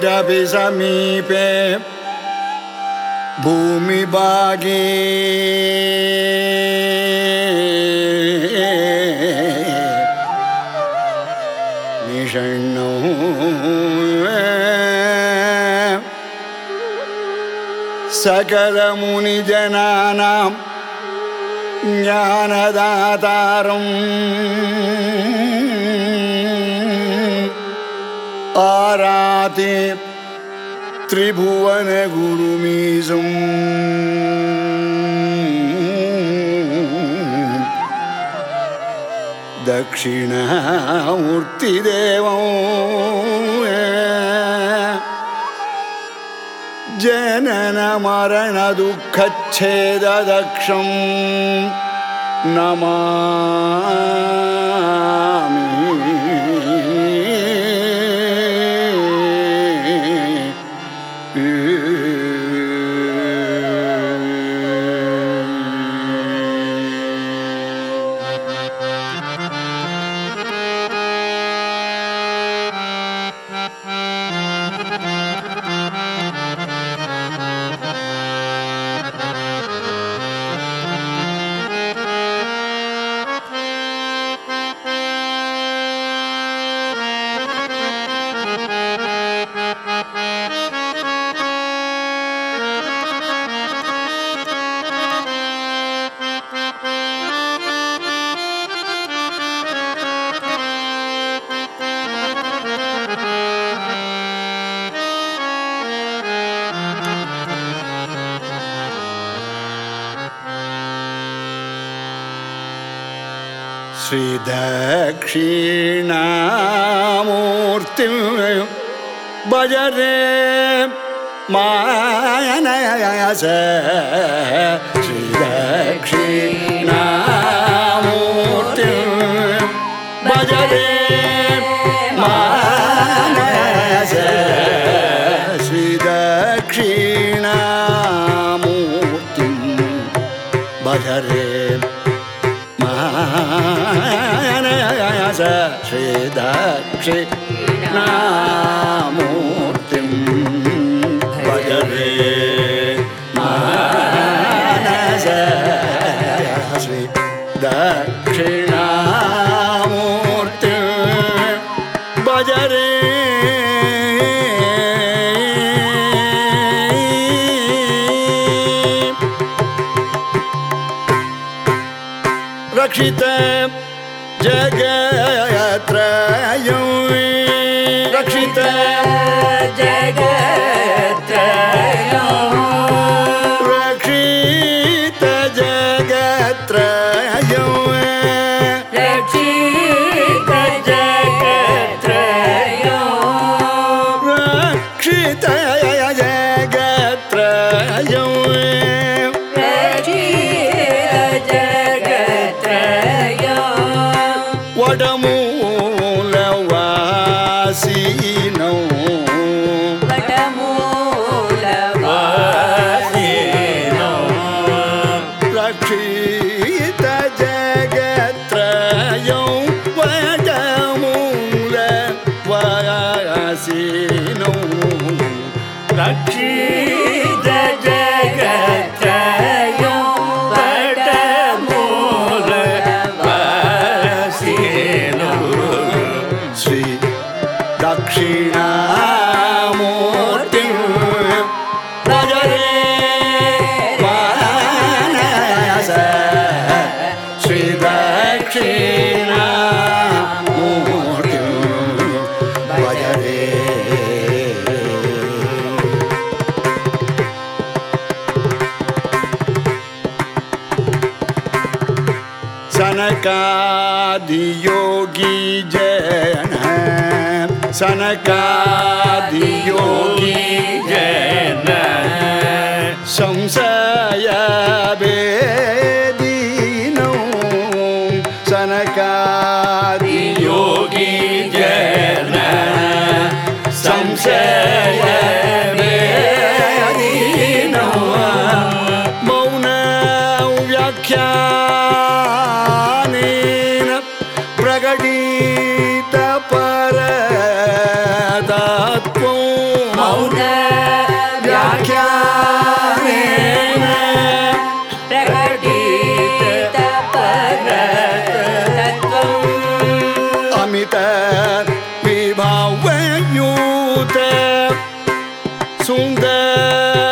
द्रविडपि समीपे भूमिभागे निषण्णौ। सकलमुनिजनानां ज्ञानदातारम् आराधे त्रिभुवन गुरुमीजम् दक्षिणामूर्तिदेवं जननमरणदुःखच्छेददक्षं नमा श्रीदक्षिणामूर्तिं भजरे मायनयस श्रीदक्षिणामूर्तिं भजरे मानस श्रीदक्षिणामूर्तिं भजरे मानस श्रीदक्षिणामूर्तिं भजरे मानस श्रीदक्षिणामूर्तिं रक्षित जगत्रयो सनकादियोगी जयन सनकादियोगी जन संशय वेदीनो não dá